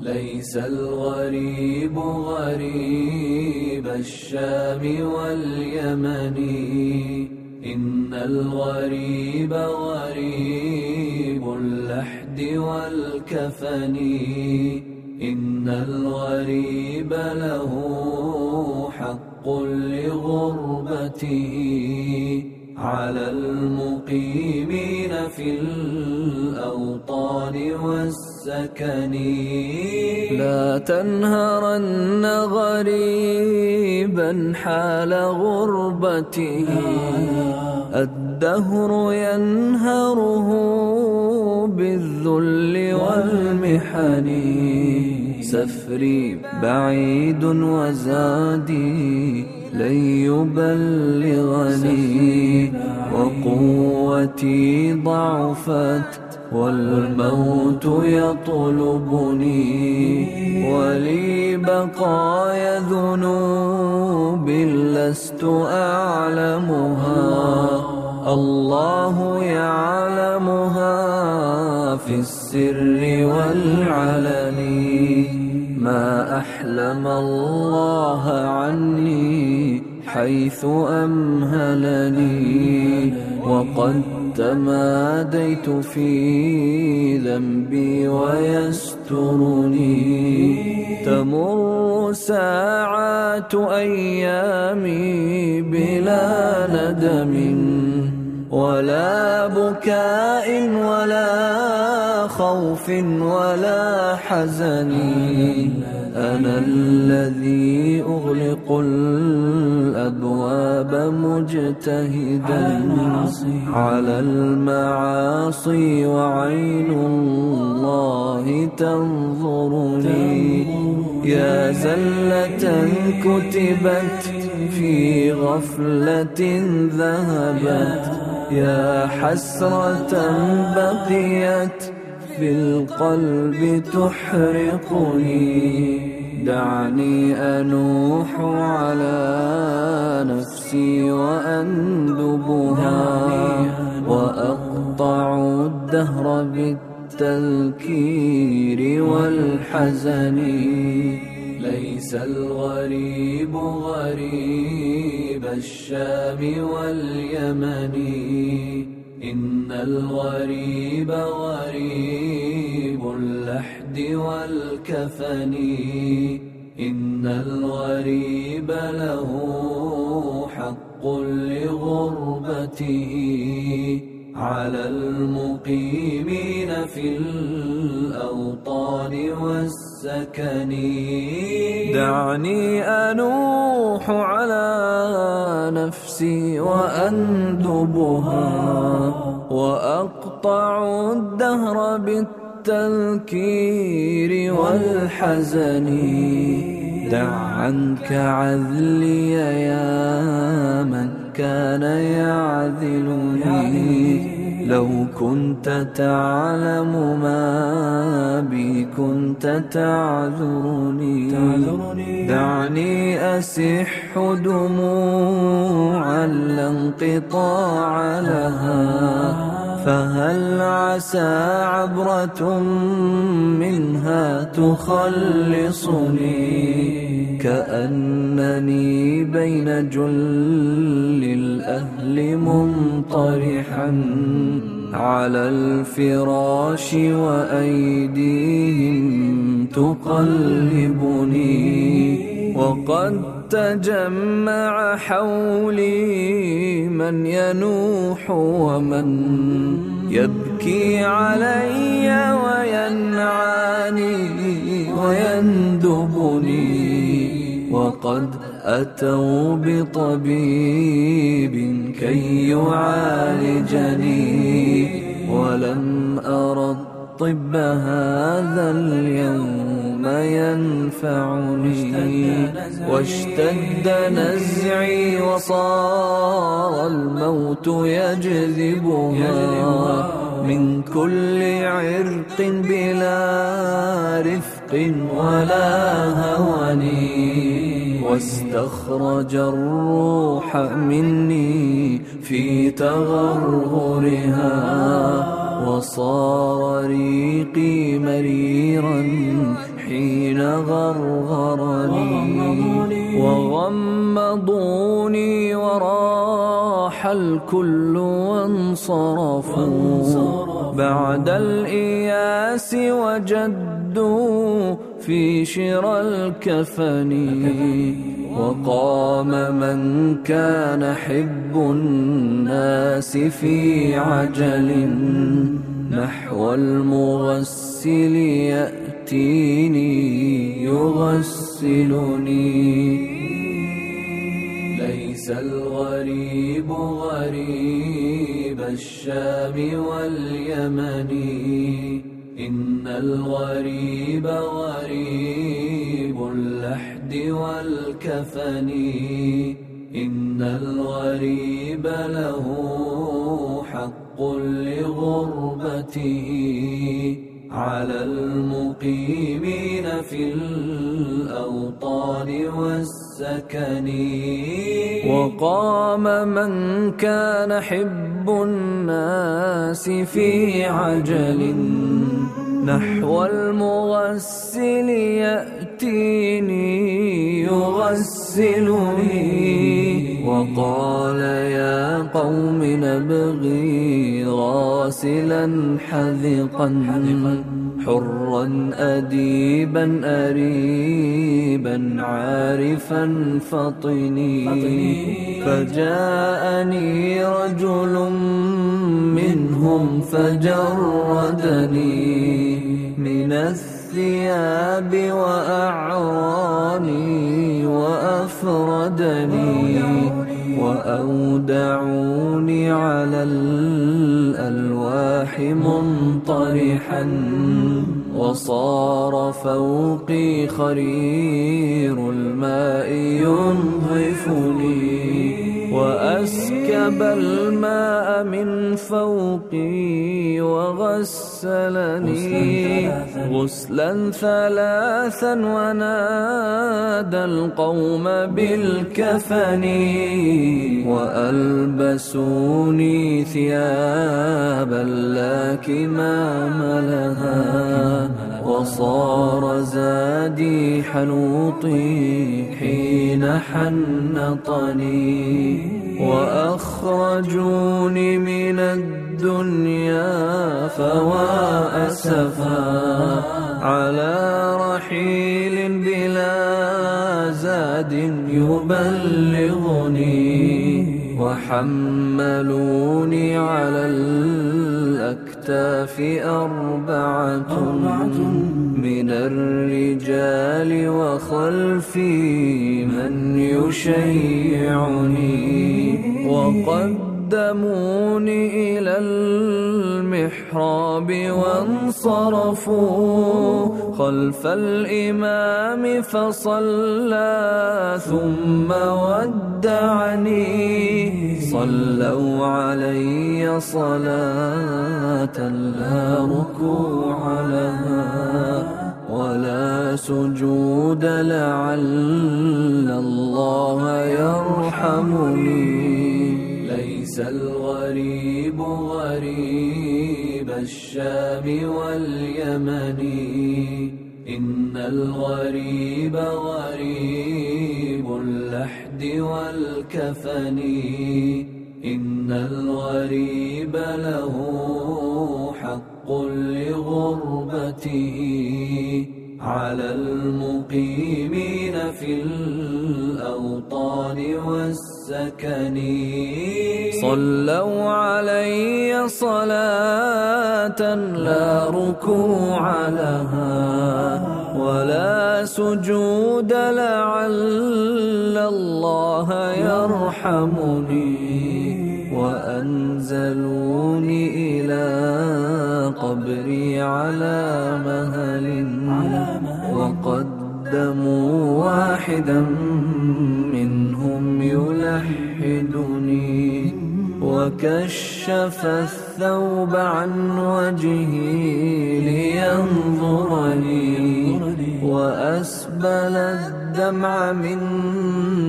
ليس الغريب غريب الشام واليمن. إن الغريب غريب اللحد والكفن. إن الغريب له حق لغربته. على المقيمين في الأوطان والسكن لا تنهرن غريبا حال غربته. الدهر ينهره بالذل والمحن. سفري بعيد وزادي. لن يبلغني وقوتي ضعفت والموت يطلبني ولي بقايا ذنوب لست أعلمها. الله يعلمها في السر والعلن. ما أحلم الله عني حيث أمهلني وقد تماديت في ذنبي ويسترني. تمر ساعات أيامي بلا ندم. ولا بكاء ولا خوف ولا حزن. أنا الذي أغلق الأبواب مجتهدا على المعاصي وعين الله تنظرني. يا زلة كتبت في غفلة ذهبت. يا حسرة بقيت في القلب تحرقني. دعني أنوح على نفسي وأندبها وأقطع الدهر بالتذكير والحزن. ليس الغريب غريب الشام واليمن. إن الغريب غريب اللحد والكفن. إن الغريب له حق لغربته. على المقيمين في الأوطان والسلام. والسكن دعني أنوح على نفسي وأندبها وأقطع الدهر بالتذكير والحزن. دع عنك عذلي يا من كان يعذلني. لو كنت تعلم ما بي كنت تعذرني. دعني أسح دموعا لا انقطاع لها. فهل عسى عبرة منها تخلصني؟ كأنني بين جل الأهل منطرحا على الفراش وأيديهم تقلبني وقد تجمع حولي من ينوح ومن يبكي علي وينعاني ويندبني. وقد أتوا بطبيب كي يعالجني ولم أرى الطب هذا اليوم ينفعني واشتد نزعي وصار الموت يجذبها من كل عرق بلا رفق ولا هوني واستخرج الروح مني في تغرغرها وصار ريقي مريرا حين غرغرني وغمضوني وراح الكل وانصرفوا بعد الإياس وجدوا في شرى الكفن وقام من كان حب الناس في عجل نحو المغسل يأتيني يغسلني. ليس الغريب غريب الشام واليمن. إن الغريب غريب اللحد والكفن إن الغريب له حق لغربته على المقيمين في الأوطان والسكن وقام من كان حب الناس في عجل نحو المغسل يأتيني يغسلني وقال يا قوم نبغي غاسلا حذقا حرا أديبا أريبا عارفا فطني فجاءني رجل منهم فجردني من الثياب وأعراني وأفردني وأودعوني على الألواح منطرحا وصار فوقي خرير الماء ينظفني وأسكب الماء من فوقي وغسلني غسلا ثلاثا ونادى القوم بالكفن وألبسوني ثيابا لا كمام لها وصار زادي حنوطي حين حنطني وأخرجوني من الدنيا فوا أسفا على رحيل بلا زاد يبلغني وحملوني على الأكتاف أربعة من الرجال وخلفي من يشيعني وقدموني إلى المحراب وانصرفوا خلف الإمام فصلى ثم ودعني صلوا علي صلاة لا ركوع لها ولا سجود لعل الله يرحمني. ليس الغريب غريب الشام واليمن. إن الغريب غريب اللحد والكفن، إن الغريب له حق لغربته. على المقيمين في الأوطان والسكن. صلوا علي صلاة لا ركوع لها. ولا سجود لعل الله يرحمني وأنزلوني إلى قبري على مهل وقدموا واحدا منهم يلحدني. وكشف الثوب عن وجهي لينظرني وأسبل الدمع من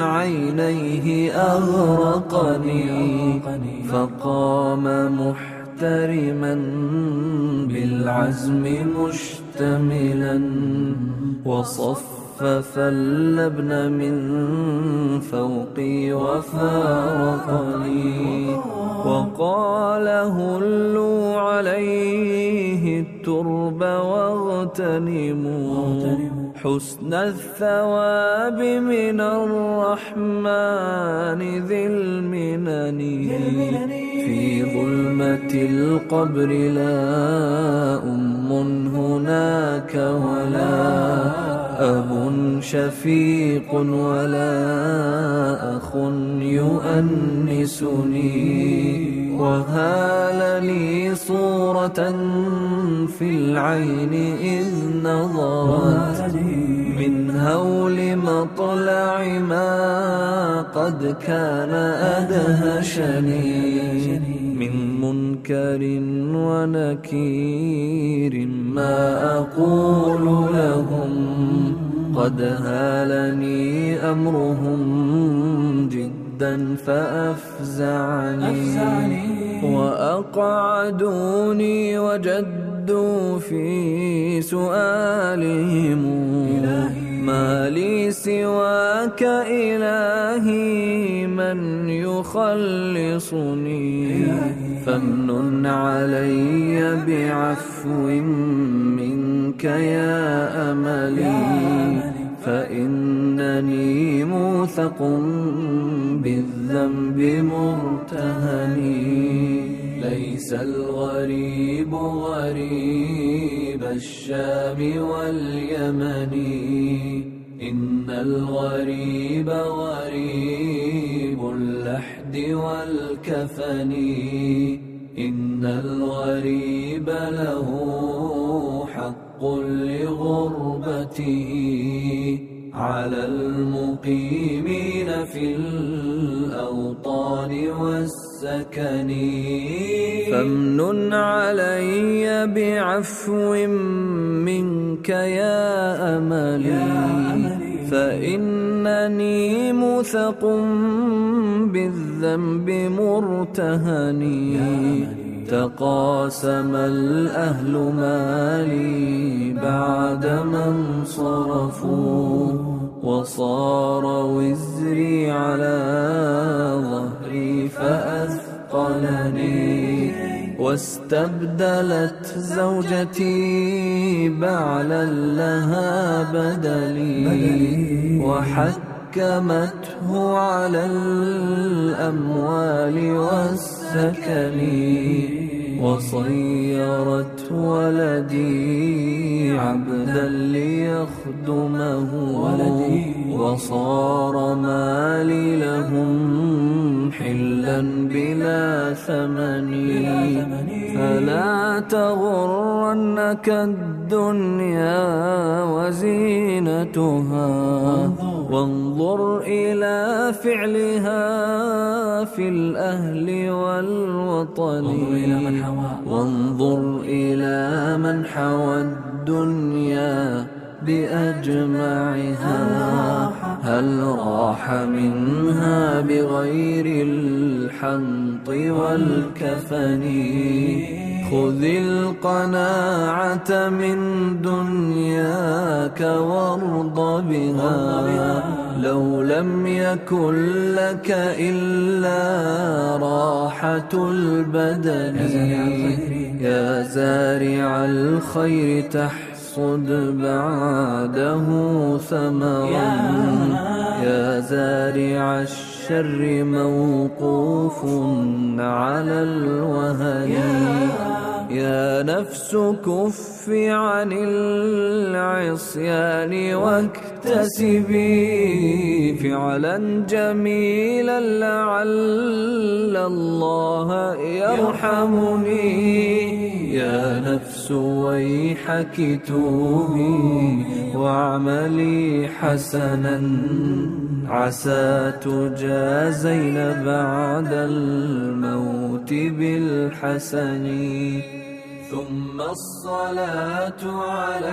عينيه أغرقني فقام محترما بالعزم مشتملا وصفف اللبن من فوقي وفارقني. وقال هلوا عليه الترب واغتنموا. حسن الثواب من الرحمن ذي المنن. في ظلمة القبر لا أم هناك ولا أب شفيق ولا أخ يؤنسني وهالني صورة في العين إذ نظرت من هول مطلع ما قد كان أدهشني منكر ونكير ما أقول لهم قد هالني أمرهم جدا فأفزعني وأقعدوني وجدوا في سؤالهم ما لي سواك إلهي من يخلصني. فامنن علي بعفو منك يا أملي. فإنني موثق بالذنب مرتهني. ليس الغريب غريب الشام واليمن إن الغريب غريب اللحد والكفن إن الغريب له حق لغربته على المقيمين في الأوطان والسلام والسكن فامنن علي بعفو منك يا أملي. فإنني موثق بالذنب مرتهني. تقاسم الأهل مالي بعد من صرفوا. وصار وزري على ظهري فأثقلني واستبدلت زوجتي بعلا لها بدلي وحكمته على الأموال والسكن. وصيرت ولدي عبدا ليخدمه وصار مالي لهم حلا بلا ثمن. فلا تغرنك الدنيا وزينتها. وانظر إلى فعلها في الأهل والوطن. وانظر إلى من حوى. الدنيا بأجمعها. هل راح منها بغير الحنط والكفن؟ خذ القناعة من دنياك وارض بها. لو لم يكن لك إلا راحة البدن. يا زارع الخير تحصد بعده ثمرا. يا زارع الشر الشر موقوف على الوهن. يا نفس كف عن العصيان واكتسبي فعلا جميلا لعل الله يرحمني. يا نفس ويحك توبي واعملي حسنا عسى تجازين بعد الموت بالحسن ثم الصلاة على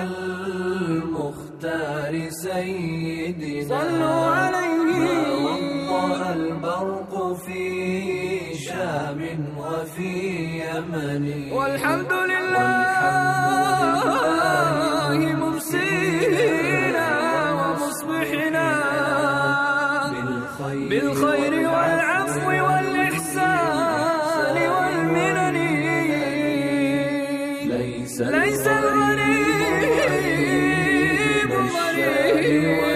المختار سيدنا صلوا عليه. ما وضأ البرق في شام وفي يمن والحمد لله ممسينا ومصبحنا بالخير, بالخير والعفو والإحسان والمنن. ليس ليس الغريب غريب.